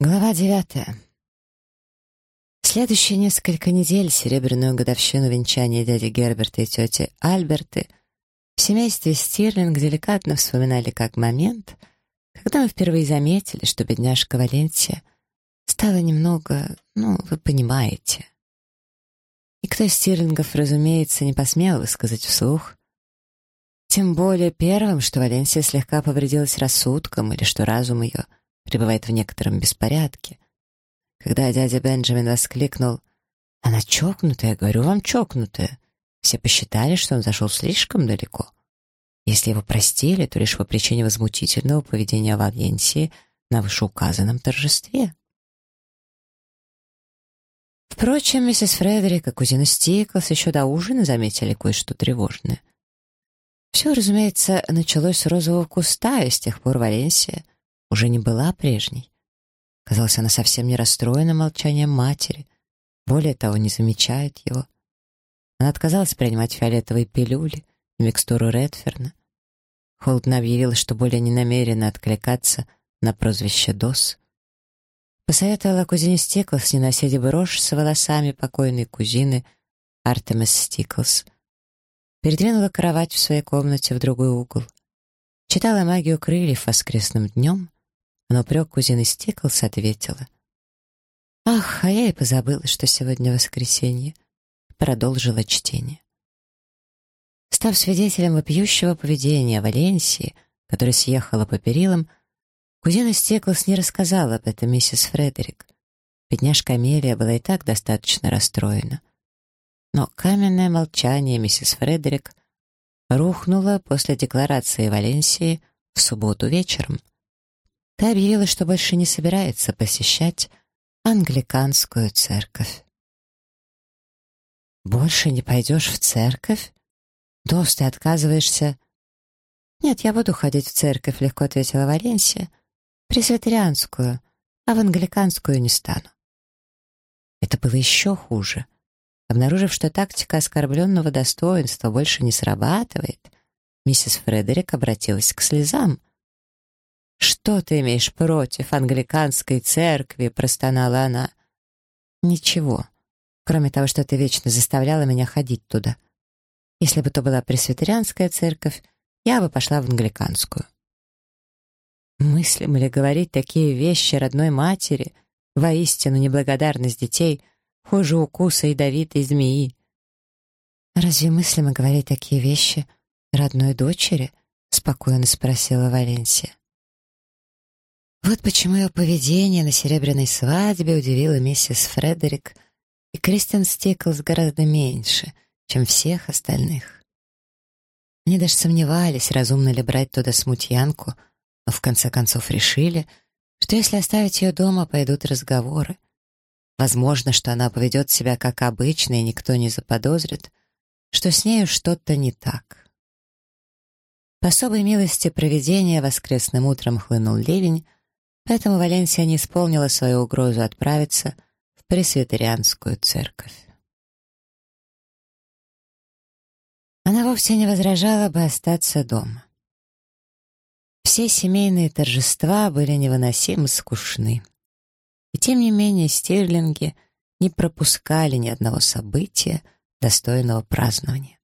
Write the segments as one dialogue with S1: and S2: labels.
S1: Глава девятая. Следующие несколько недель, серебряную годовщину венчания дяди Герберта и тети Альберты, в семействе Стирлинг деликатно вспоминали как момент, когда мы впервые заметили, что бедняжка Валенсия стала немного, ну, вы понимаете. Никто из Стирлингов, разумеется, не посмел высказать вслух, тем более первым, что Валенсия слегка повредилась рассудком или что разум ее — пребывает в некотором беспорядке. Когда дядя Бенджамин воскликнул «Она чокнутая, говорю вам, чокнутая», все посчитали, что он зашел слишком далеко. Если его простили, то лишь по причине возмутительного поведения Валенсии на вышеуказанном торжестве. Впрочем, миссис Фредерик и кузина Стиклс еще до ужина заметили кое-что тревожное. Все, разумеется, началось с розового куста, и с тех пор Валенсия — уже не была прежней. Казалось, она совсем не расстроена молчанием матери, более того, не замечает его. Она отказалась принимать фиолетовые пилюли и микстуру Редферна. Холдно объявила, что более не намерена откликаться на прозвище Дос. Посоветовала кузине Стиклс не носить брошь с волосами покойной кузины Артемис Стиклс. Передвинула кровать в своей комнате в другой угол. Читала магию крыльев воскресным днем на упрек кузины Стиклс ответила. «Ах, а я и позабыла, что сегодня воскресенье». Продолжила чтение. Став свидетелем вопиющего поведения Валенсии, которая съехала по перилам, кузина Стеклс не рассказала об этом миссис Фредерик. Бедняжка Амелия была и так достаточно расстроена. Но каменное молчание миссис Фредерик рухнуло после декларации Валенсии в субботу вечером. Та объявила, что больше не собирается посещать англиканскую церковь. «Больше не пойдешь в церковь? Дос, ты отказываешься?» «Нет, я буду ходить в церковь», — легко ответила Валенсия. «Пресвитерианскую, а в англиканскую не стану». Это было еще хуже. Обнаружив, что тактика оскорбленного достоинства больше не срабатывает, миссис Фредерик обратилась к слезам. «Что ты имеешь против англиканской церкви?» — простонала она. «Ничего, кроме того, что ты вечно заставляла меня ходить туда. Если бы то была пресвитерианская церковь, я бы пошла в англиканскую». Мыслим ли говорить такие вещи родной матери, воистину неблагодарность детей, хуже укуса ядовитой змеи? «Разве мыслимо говорить такие вещи родной дочери?» — спокойно спросила Валенсия. Вот почему ее поведение на серебряной свадьбе удивило миссис Фредерик и Кристиан Стиклс гораздо меньше, чем всех остальных. Они даже сомневались, разумно ли брать туда смутьянку, но в конце концов решили, что если оставить ее дома, пойдут разговоры. Возможно, что она поведет себя как обычно, и никто не заподозрит, что с нею что-то не так. По особой милости проведения воскресным утром хлынул ливень, Поэтому Валенсия не исполнила свою угрозу отправиться в пресвитерианскую церковь. Она вовсе не возражала бы остаться дома. Все семейные торжества были невыносимо скучны. И тем не менее стерлинги не пропускали ни одного события, достойного празднования.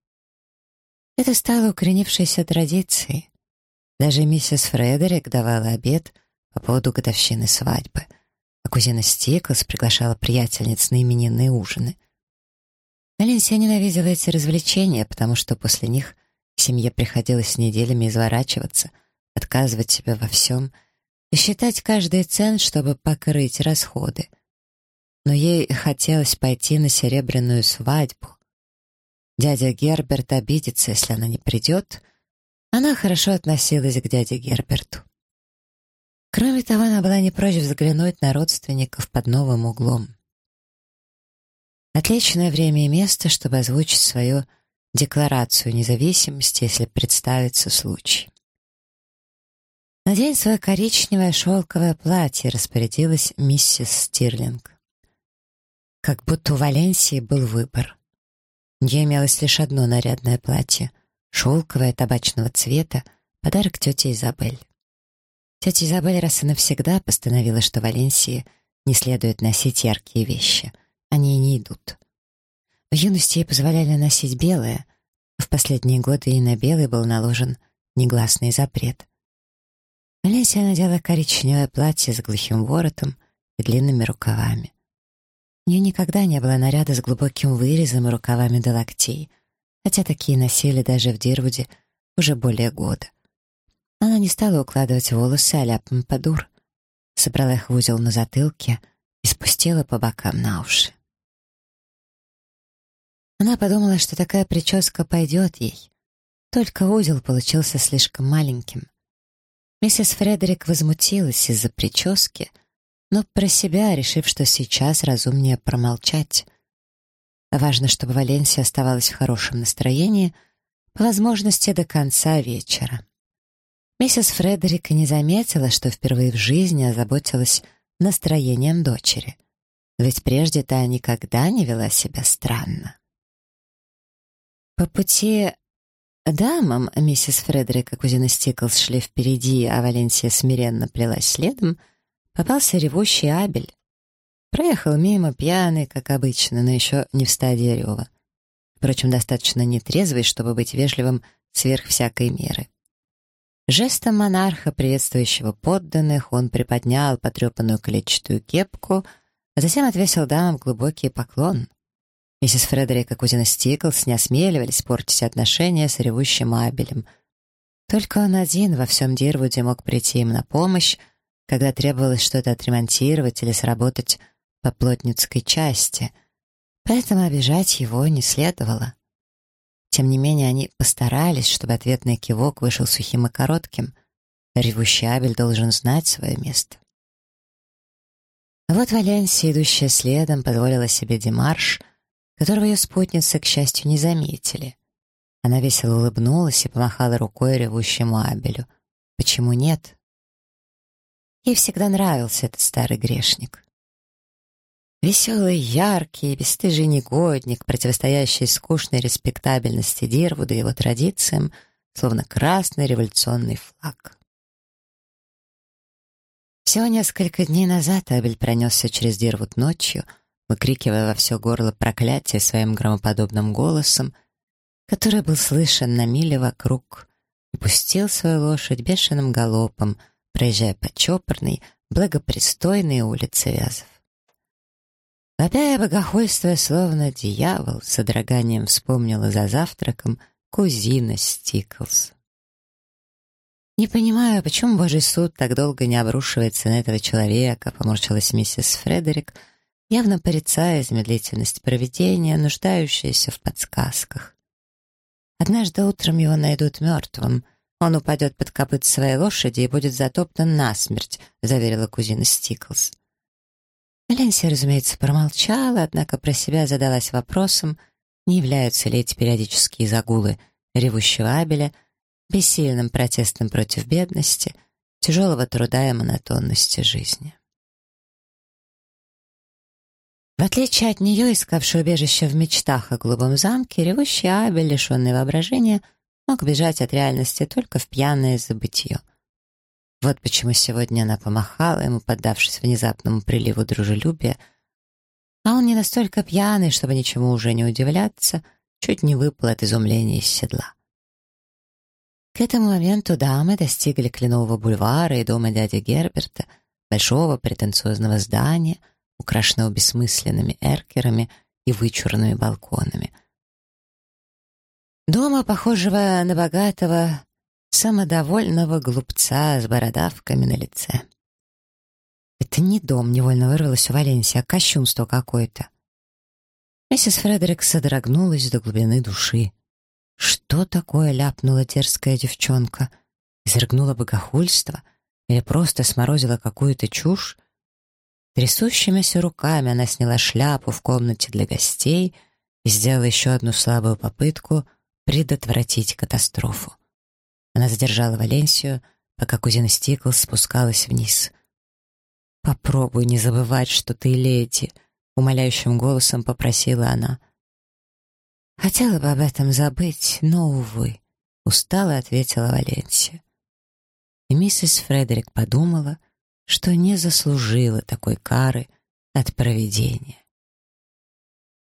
S1: Это стало укоренившейся традицией. Даже миссис Фредерик давала обед — по поводу годовщины свадьбы, а кузина Стиклс приглашала приятельниц на именинные ужины. Алисия ненавидела эти развлечения, потому что после них семье приходилось неделями изворачиваться, отказывать себе во всем и считать каждый цент, чтобы покрыть расходы. Но ей хотелось пойти на серебряную свадьбу. Дядя Герберт обидится, если она не придет. Она хорошо относилась к дяде Герберту. Кроме того, она была не прочь взглянуть на родственников под новым углом. Отличное время и место, чтобы озвучить свою декларацию независимости, если представится случай. «Надень свое коричневое шелковое платье», — распорядилась миссис Стирлинг. Как будто у Валенсии был выбор. У нее имелось лишь одно нарядное платье — шелковое табачного цвета, подарок тете Изабель. Тетя Изабель раз и навсегда постановила, что Валенсии не следует носить яркие вещи. Они не идут. В юности ей позволяли носить белое, в последние годы и на белый был наложен негласный запрет. Валенсия надела коричневое платье с глухим воротом и длинными рукавами. У нее никогда не было наряда с глубоким вырезом и рукавами до локтей, хотя такие носили даже в Дирвуде уже более года. Она не стала укладывать волосы а-ля собрала их в узел на затылке и спустила по бокам на уши. Она подумала, что такая прическа пойдет ей, только узел получился слишком маленьким. Миссис Фредерик возмутилась из-за прически — но про себя, решив, что сейчас разумнее промолчать. Важно, чтобы Валенсия оставалась в хорошем настроении, по возможности до конца вечера. Миссис Фредерика не заметила, что впервые в жизни озаботилась настроением дочери. Ведь прежде та никогда не вела себя странно. По пути дамам миссис Фредерика и кузина Стиклс шли впереди, а Валенсия смиренно плелась следом — Попался ревущий Абель. Проехал мимо, пьяный, как обычно, но еще не в стадии рева. Впрочем, достаточно нетрезвый, чтобы быть вежливым сверх всякой меры. Жестом монарха, приветствующего подданных, он приподнял потрепанную клетчатую кепку, а затем отвесил дамам глубокий поклон. Миссис Фредерик и кузина Стиклс не осмеливались портить отношения с ревущим Абелем. Только он один во всем Дирвуде мог прийти им на помощь, когда требовалось что-то отремонтировать или сработать по плотницкой части, поэтому обижать его не следовало. Тем не менее, они постарались, чтобы ответный кивок вышел сухим и коротким. Ревущий Абель должен знать свое место. Вот Валенсия, идущая следом, позволила себе демарш, которого ее спутницы, к счастью, не заметили. Она весело улыбнулась и помахала рукой ревущему Абелю. Почему нет? Ей всегда нравился этот старый грешник. Веселый, яркий, бесстыжий негодник, противостоящий скучной респектабельности Дирвуда и его традициям, словно красный революционный флаг. Всего несколько дней назад Абель пронесся через Дирвуд ночью, выкрикивая во все горло проклятие своим громоподобным голосом, который был слышен на миле вокруг, и пустил свою лошадь бешеным галопом — проезжая по чопорной, благопристойной улице Вязов. Вопя и богохульствуя, словно дьявол, с содроганием вспомнила за завтраком кузина Стиклс. «Не понимаю, почему Божий суд так долго не обрушивается на этого человека», поморщилась миссис Фредерик, явно порицая замедлительность проведения, нуждающаяся в подсказках. «Однажды утром его найдут мертвым, он упадет под копыт своей лошади и будет затоптан насмерть», — заверила кузина Стиклс. Валенсия, разумеется, промолчала, однако про себя задалась вопросом, не являются ли эти периодические загулы ревущего Абеля бессильным протестом против бедности, тяжелого труда и монотонности жизни. В отличие от нее, искавшей убежище в мечтах о голубом замке, ревущий Абель, лишенный воображения, мог бежать от реальности только в пьяное забытье. Вот почему сегодня она помахала ему, поддавшись внезапному приливу дружелюбия, а он не настолько пьяный, чтобы ничему уже не удивляться, чуть не выпал от изумления из седла. К этому моменту дамы достигли Кленового бульвара и дома дяди Герберта, большого претенциозного здания, украшенного бессмысленными эркерами и вычурными балконами — Дома, похожего на богатого, самодовольного глупца с бородавками на лице. «Это не дом», — невольно вырвалось у Валенсии, а кощунство какое-то. Миссис Фредерик содрогнулась до глубины души. Что такое ляпнула дерзкая девчонка? Изрыгнула богохульство? Или просто сморозила какую-то чушь? Трясущимися руками она сняла шляпу в комнате для гостей и сделала еще одну слабую попытку предотвратить катастрофу. Она задержала Валенсию, пока кузина Стиклс спускалась вниз. «Попробуй не забывать, что ты леди», — умоляющим голосом попросила она. «Хотела бы об этом забыть, но, увы», — устало ответила Валенсия. и миссис Фредерик подумала, что не заслужила такой кары от провидения.